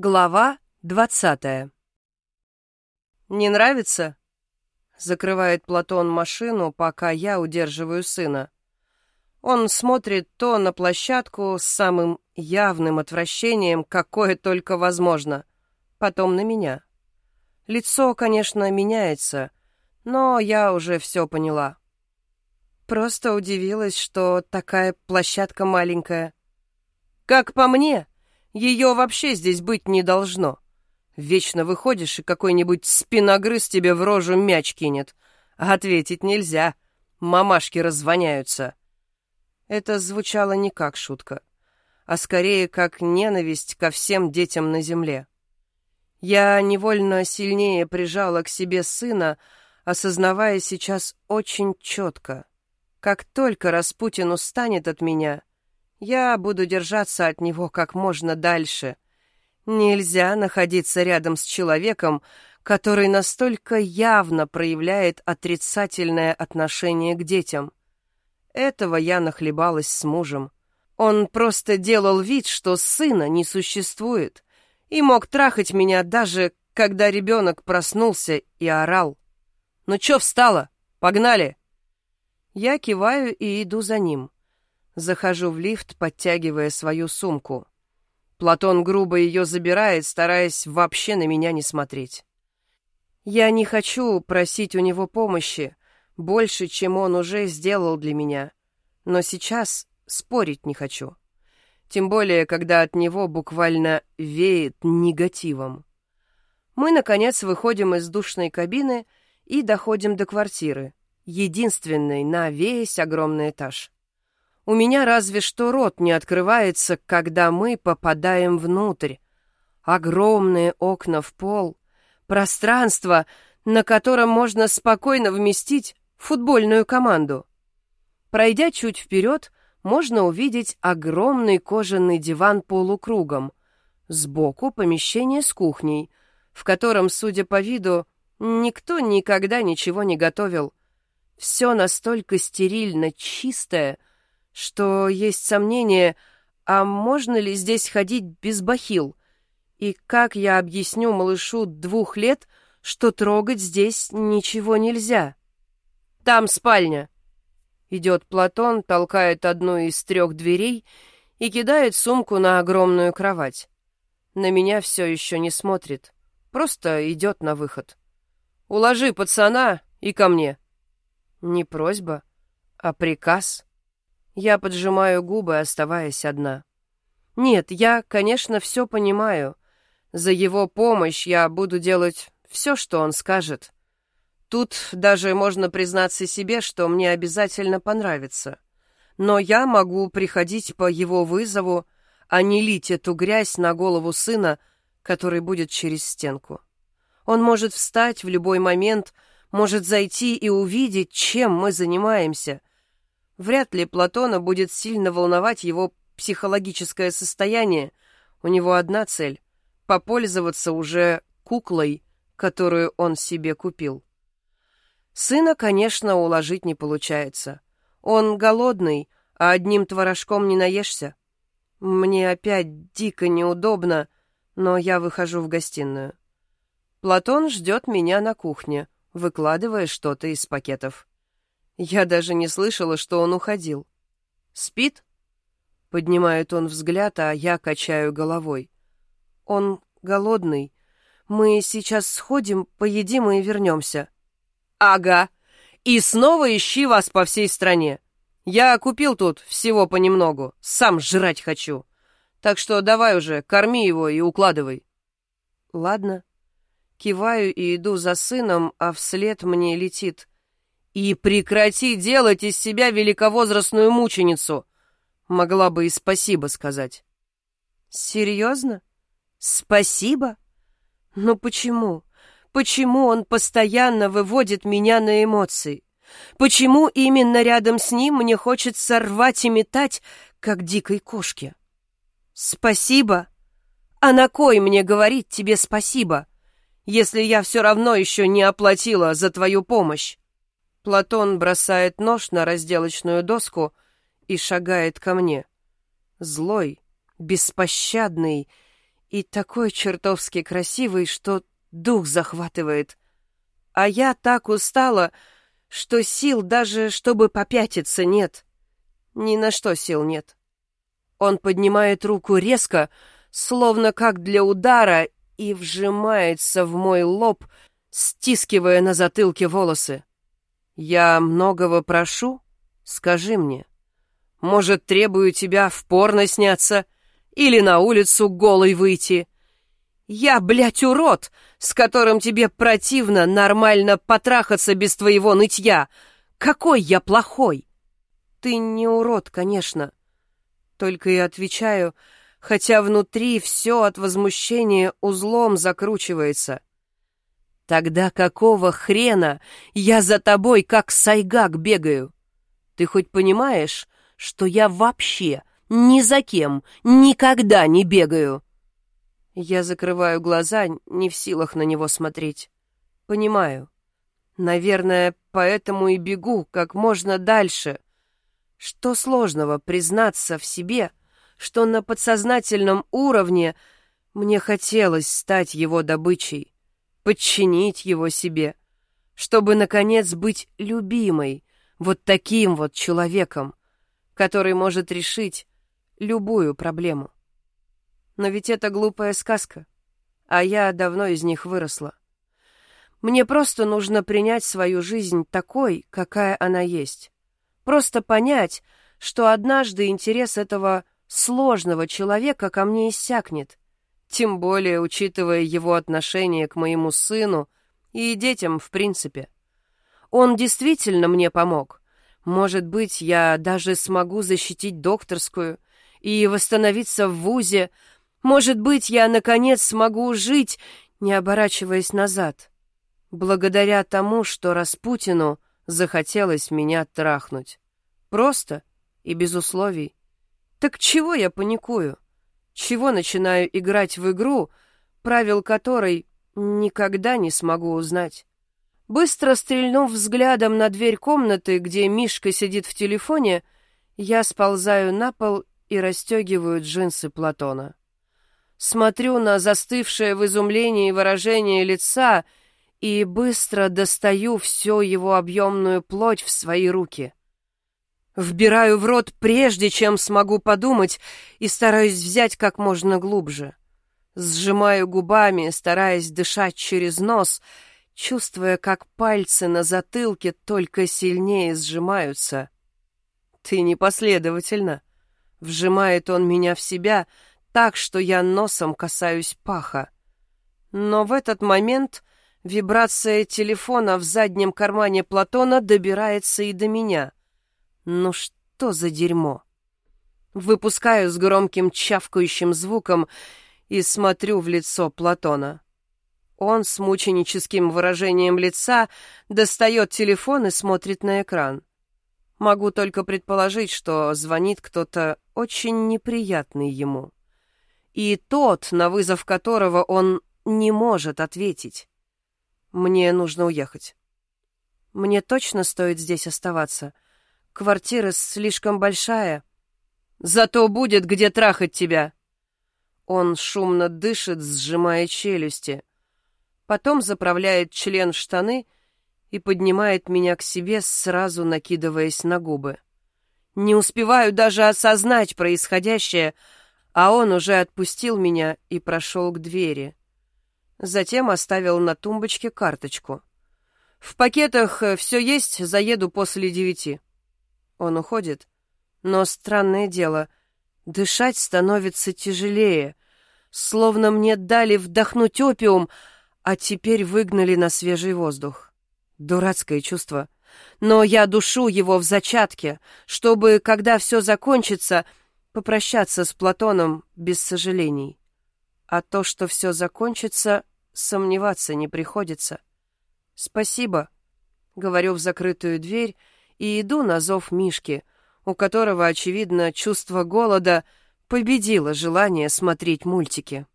Глава двадцатая «Не нравится?» — закрывает Платон машину, пока я удерживаю сына. Он смотрит то на площадку с самым явным отвращением, какое только возможно, потом на меня. Лицо, конечно, меняется, но я уже все поняла. Просто удивилась, что такая площадка маленькая. Как по мне, ее вообще здесь быть не должно. Вечно выходишь, и какой-нибудь спиногрыз тебе в рожу мяч кинет. А ответить нельзя. Мамашки развоняются. Это звучало не как шутка, а скорее как ненависть ко всем детям на земле. Я невольно сильнее прижала к себе сына, осознавая сейчас очень четко. Как только Распутин устанет от меня, я буду держаться от него как можно дальше. Нельзя находиться рядом с человеком, который настолько явно проявляет отрицательное отношение к детям. Этого я нахлебалась с мужем. Он просто делал вид, что сына не существует, и мог трахать меня даже, когда ребенок проснулся и орал. «Ну чё встала? Погнали!» Я киваю и иду за ним. Захожу в лифт, подтягивая свою сумку. Платон грубо ее забирает, стараясь вообще на меня не смотреть. Я не хочу просить у него помощи, больше, чем он уже сделал для меня. Но сейчас спорить не хочу. Тем более, когда от него буквально веет негативом. Мы, наконец, выходим из душной кабины и доходим до квартиры, единственной на весь огромный этаж. У меня разве что рот не открывается, когда мы попадаем внутрь. Огромные окна в пол, пространство, на котором можно спокойно вместить футбольную команду. Пройдя чуть вперед, можно увидеть огромный кожаный диван полукругом. Сбоку помещение с кухней, в котором, судя по виду, никто никогда ничего не готовил. Все настолько стерильно чистое, что есть сомнение, а можно ли здесь ходить без бахил? И как я объясню малышу двух лет, что трогать здесь ничего нельзя? Там спальня. Идет Платон, толкает одну из трех дверей и кидает сумку на огромную кровать. На меня все еще не смотрит, просто идет на выход. «Уложи пацана и ко мне». Не просьба, а приказ. Я поджимаю губы, оставаясь одна. Нет, я, конечно, все понимаю. За его помощь я буду делать все, что он скажет. Тут даже можно признаться себе, что мне обязательно понравится. Но я могу приходить по его вызову, а не лить эту грязь на голову сына, который будет через стенку. Он может встать в любой момент, может зайти и увидеть, чем мы занимаемся, Вряд ли Платона будет сильно волновать его психологическое состояние. У него одна цель — попользоваться уже куклой, которую он себе купил. Сына, конечно, уложить не получается. Он голодный, а одним творожком не наешься. Мне опять дико неудобно, но я выхожу в гостиную. Платон ждет меня на кухне, выкладывая что-то из пакетов. Я даже не слышала, что он уходил. «Спит?» Поднимает он взгляд, а я качаю головой. «Он голодный. Мы сейчас сходим, поедим и вернемся». «Ага. И снова ищи вас по всей стране. Я купил тут всего понемногу. Сам жрать хочу. Так что давай уже, корми его и укладывай». «Ладно». Киваю и иду за сыном, а вслед мне летит. И прекрати делать из себя великовозрастную мученицу. Могла бы и спасибо сказать. Серьезно? Спасибо? Но почему? Почему он постоянно выводит меня на эмоции? Почему именно рядом с ним мне хочется рвать и метать, как дикой кошке? Спасибо? А на кой мне говорить тебе спасибо, если я все равно еще не оплатила за твою помощь? Платон бросает нож на разделочную доску и шагает ко мне. Злой, беспощадный И такой чертовски красивый, что дух захватывает. А я так устала, что сил даже, чтобы попятиться, нет. Ни на что сил нет. Он поднимает руку резко, словно как для удара, и вжимается в мой лоб, стискивая на затылке волосы. «Я многого прошу? Скажи мне. Может, требую тебя в порно сняться или на улицу голой выйти? Я, блядь, урод, с которым тебе противно нормально потрахаться без твоего нытья. Какой я плохой!» «Ты не урод, конечно». Только и отвечаю, хотя внутри все от возмущения узлом закручивается. Тогда какого хрена я за тобой как сайгак бегаю? Ты хоть понимаешь, что я вообще ни за кем никогда не бегаю? Я закрываю глаза, не в силах на него смотреть. Понимаю. Наверное, поэтому и бегу как можно дальше. Что сложного признаться в себе, что на подсознательном уровне мне хотелось стать его добычей? Подчинить его себе, чтобы, наконец, быть любимой, вот таким вот человеком, который может решить любую проблему. Но ведь это глупая сказка, а я давно из них выросла. Мне просто нужно принять свою жизнь такой, какая она есть. Просто понять, что однажды интерес этого сложного человека ко мне иссякнет, тем более, учитывая его отношение к моему сыну и детям в принципе. Он действительно мне помог. Может быть, я даже смогу защитить докторскую и восстановиться в ВУЗе. Может быть, я, наконец, смогу жить, не оборачиваясь назад. Благодаря тому, что Распутину захотелось меня трахнуть. Просто и без условий. Так чего я паникую? Чего начинаю играть в игру, правил которой никогда не смогу узнать. Быстро стрельнув взглядом на дверь комнаты, где Мишка сидит в телефоне, я сползаю на пол и расстегиваю джинсы Платона. Смотрю на застывшее в изумлении выражение лица и быстро достаю всю его объемную плоть в свои руки. Вбираю в рот прежде, чем смогу подумать, и стараюсь взять как можно глубже. Сжимаю губами, стараясь дышать через нос, чувствуя, как пальцы на затылке только сильнее сжимаются. «Ты непоследовательно!» Вжимает он меня в себя так, что я носом касаюсь паха. Но в этот момент вибрация телефона в заднем кармане Платона добирается и до меня — ну что за дерьмо? Выпускаю с громким чавкающим звуком и смотрю в лицо Платона. Он с мученическим выражением лица достает телефон и смотрит на экран. Могу только предположить, что звонит кто-то очень неприятный ему. И тот, на вызов которого он не может ответить. Мне нужно уехать. Мне точно стоит здесь оставаться — Квартира слишком большая. Зато будет где трахать тебя. Он шумно дышит, сжимая челюсти. Потом заправляет член в штаны и поднимает меня к себе, сразу накидываясь на губы. Не успеваю даже осознать происходящее, а он уже отпустил меня и прошел к двери. Затем оставил на тумбочке карточку. «В пакетах э, все есть, заеду после девяти». Он уходит. Но странное дело, дышать становится тяжелее, словно мне дали вдохнуть опиум, а теперь выгнали на свежий воздух. Дурацкое чувство. Но я душу его в зачатке, чтобы, когда все закончится, попрощаться с Платоном без сожалений. А то, что все закончится, сомневаться не приходится. «Спасибо», — говорю в закрытую дверь, и иду на зов Мишки, у которого, очевидно, чувство голода победило желание смотреть мультики.